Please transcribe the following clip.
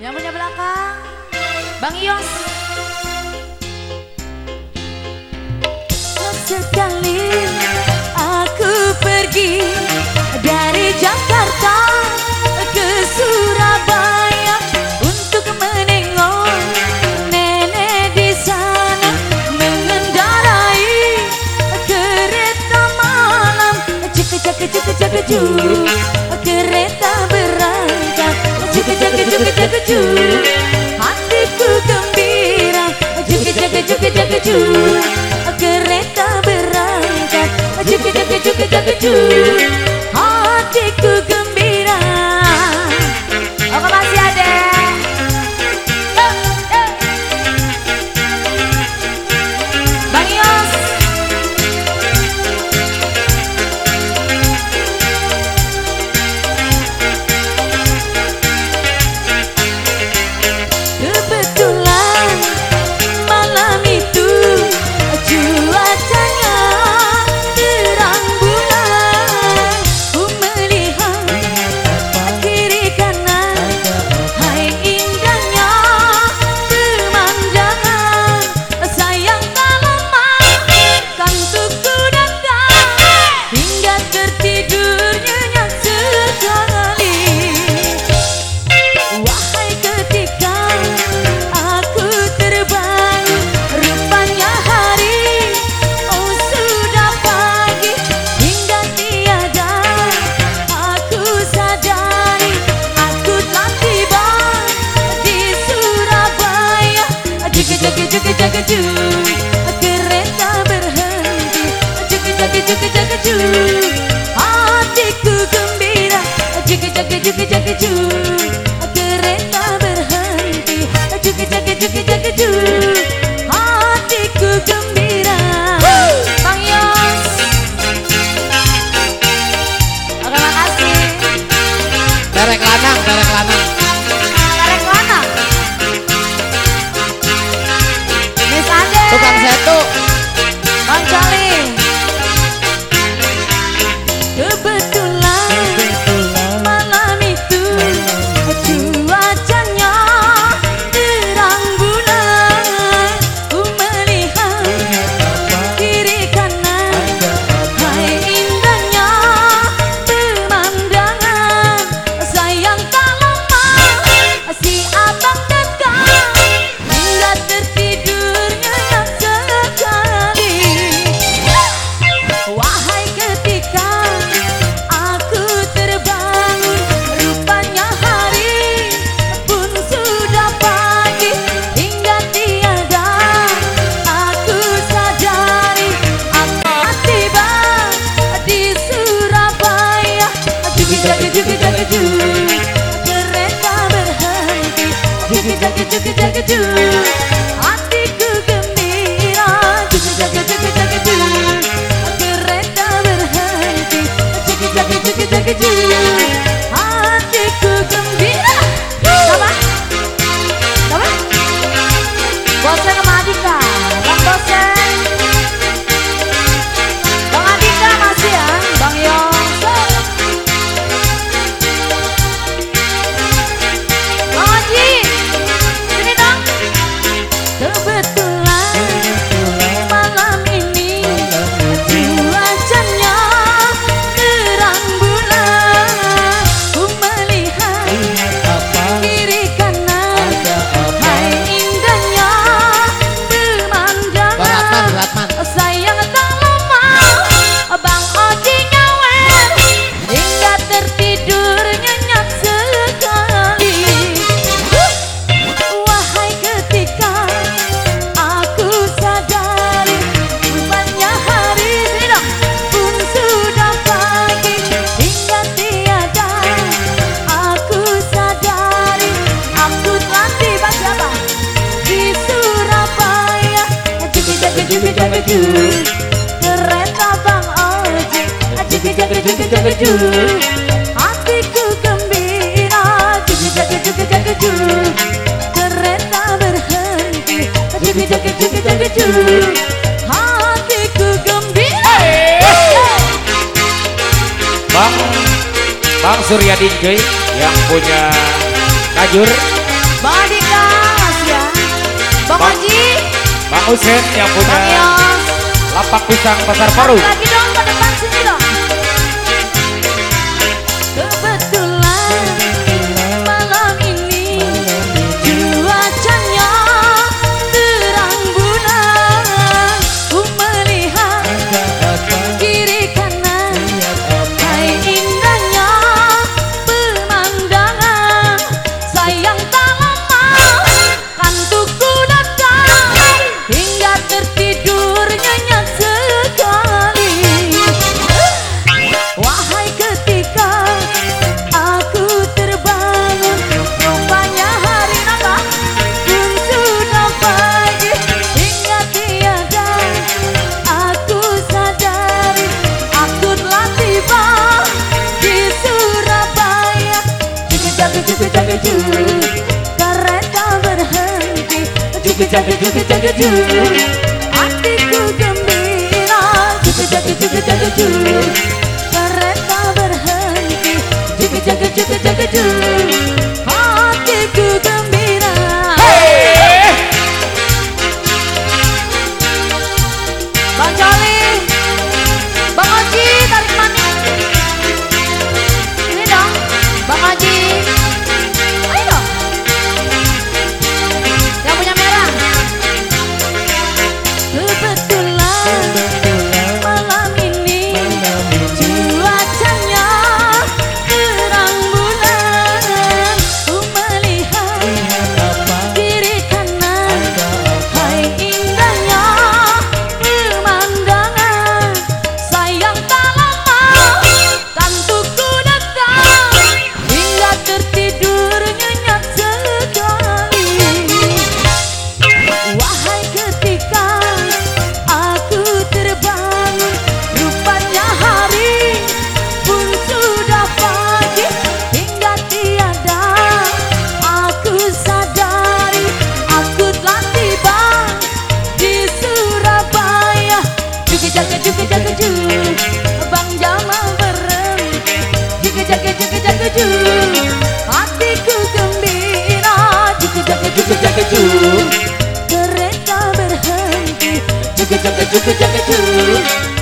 Yang punya belakang. Bang Ios. Sekali aku pergi dari Jakarta ke Surabaya untuk menengok nenek di sana mengendarai kereta malam cek cek cek cek cek cek kereta berangkat cek cek cek cek cek juki juki Kereta berhenti. Hatiku gembira. Kereta berhenti Juki jaki juki Hatiku gembira Juki jaki juki jaki juki Kereta berhenti jaki juki Jaki juki Kereta Bang Oji Juki jaki juki jaki juki Hatiku gembira Juki jaki juki jaki juki Kereta berhenti Juki jaki juki jaki juki Hatiku gembira Bang Bang cuy yang punya kajur Uset yang punya lapak pisang pasar baru. Lagi dong ke depan sini. jaga jaga jaga jaga jaga Hatiku gembira. Jaga jaga jaga Kereta berhenti jaga jaga jaga Hatiku gembira. jugga jugga too.